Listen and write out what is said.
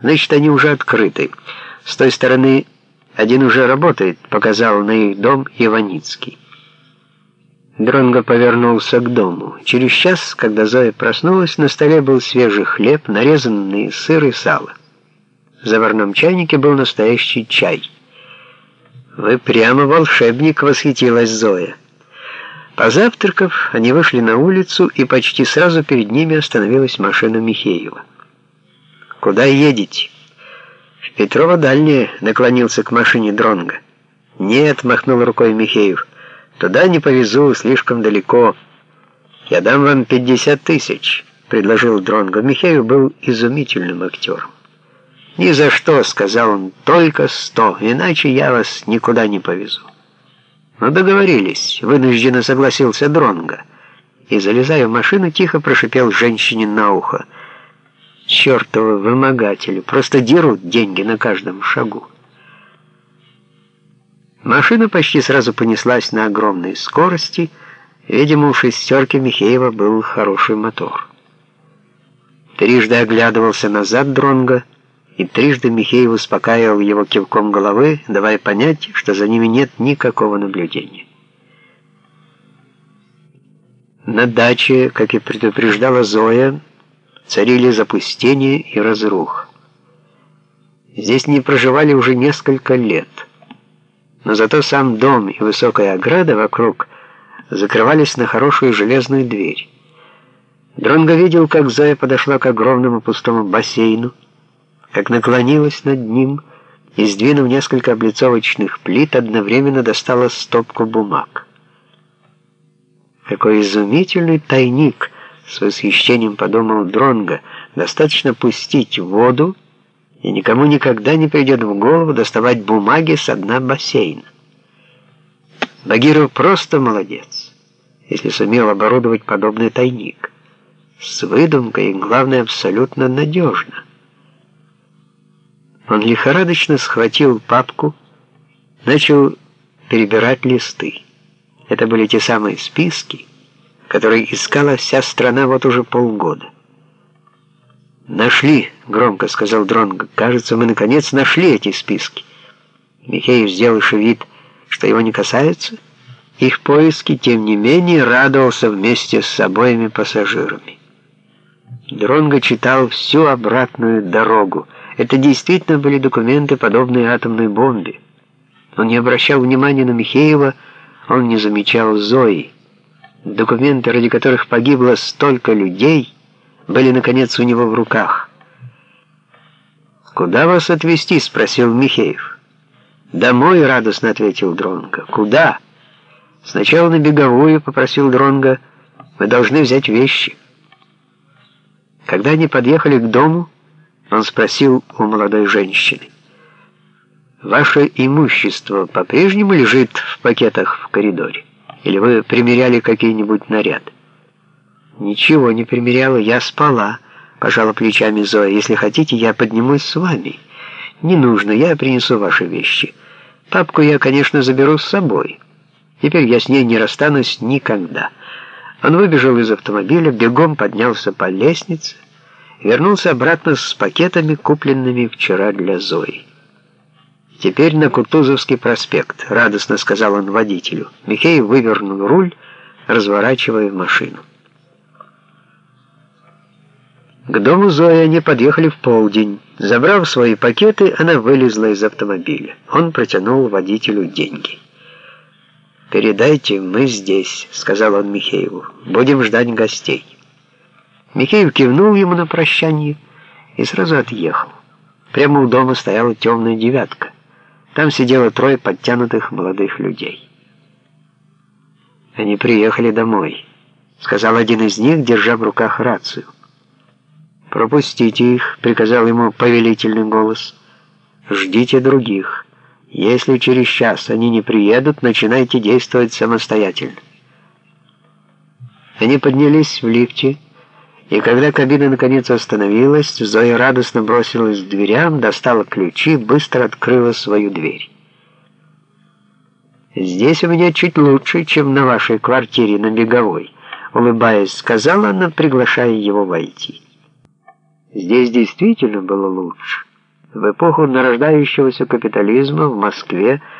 Значит, они уже открыты. С той стороны один уже работает, показал на их дом Иваницкий. Дронго повернулся к дому. Через час, когда Зоя проснулась, на столе был свежий хлеб, нарезанный сыр и сало. В заварном чайнике был настоящий чай. «Вы прямо волшебник!» — восхитилась Зоя. Позавтракав, они вышли на улицу, и почти сразу перед ними остановилась машина Михеева. «Куда едете?» «В Петрова дальнее», — наклонился к машине Дронга. «Нет», — махнул рукой Михеев, — «туда не повезу, слишком далеко. Я дам вам 50 тысяч», — предложил Дронга. Михеев был изумительным актером. «Ни за что», — сказал он, — «только сто, иначе я вас никуда не повезу». «Ну, договорились», — вынужденно согласился Дронга. И, залезая в машину, тихо прошипел женщине на ухо. «Чертовы вымогатели, просто дерут деньги на каждом шагу». Машина почти сразу понеслась на огромной скорости. Видимо, у шестерки Михеева был хороший мотор. Трижды оглядывался назад Дронга, и трижды Михеев успокаивал его кивком головы, давая понять, что за ними нет никакого наблюдения. На даче, как и предупреждала Зоя, царили запустение и разрух. Здесь не проживали уже несколько лет, но зато сам дом и высокая ограда вокруг закрывались на хорошую железную дверь. Дронго видел, как Зоя подошла к огромному пустому бассейну, как наклонилась над ним и, сдвинув несколько облицовочных плит, одновременно достала стопку бумаг. Какой изумительный тайник, с восхищением подумал Дронго, достаточно пустить воду, и никому никогда не придет в голову доставать бумаги с дна бассейна. Багиров просто молодец, если сумел оборудовать подобный тайник. С выдумкой и, главное, абсолютно надежно. Он лихорадочно схватил папку, начал перебирать листы. Это были те самые списки, которые искала вся страна вот уже полгода. «Нашли», — громко сказал Дронго. «Кажется, мы наконец нашли эти списки». Михеев, сделавший вид, что его не касается, их поиски, тем не менее, радовался вместе с обоими пассажирами. Дронго читал всю обратную дорогу, это действительно были документы, подобные атомной бомбе. Он не обращал внимания на Михеева, он не замечал Зои. Документы, ради которых погибло столько людей, были, наконец, у него в руках. «Куда вас отвезти?» — спросил Михеев. «Домой», — радостно ответил Дронго. «Куда?» «Сначала на беговую», — попросил Дронго. «Мы должны взять вещи». Когда они подъехали к дому, он спросил у молодой женщины. «Ваше имущество по-прежнему лежит в пакетах в коридоре? Или вы примеряли какие-нибудь наряды?» «Ничего не примеряла, я спала», — пожала плечами Зоя. «Если хотите, я поднимусь с вами. Не нужно, я принесу ваши вещи. Папку я, конечно, заберу с собой. Теперь я с ней не расстанусь никогда». Он выбежал из автомобиля, бегом поднялся по лестнице, вернулся обратно с пакетами, купленными вчера для Зои. «Теперь на Кутузовский проспект», — радостно сказал он водителю. Михей вывернул руль, разворачивая машину. К дому Зои они подъехали в полдень. Забрав свои пакеты, она вылезла из автомобиля. Он протянул водителю деньги. «Передайте, мы здесь», — сказал он Михееву. «Будем ждать гостей». Михеев кивнул ему на прощание и сразу отъехал. Прямо у дома стояла темная девятка. Там сидело трое подтянутых молодых людей. «Они приехали домой», — сказал один из них, держа в руках рацию. «Пропустите их», — приказал ему повелительный голос. «Ждите других. Если через час они не приедут, начинайте действовать самостоятельно». Они поднялись в лифте, и когда кабина наконец остановилась, Зоя радостно бросилась к дверям, достала ключи, быстро открыла свою дверь. «Здесь у меня чуть лучше, чем на вашей квартире на Беговой», улыбаясь, сказала она, приглашая его войти. Здесь действительно было лучше. В эпоху нарождающегося капитализма в Москве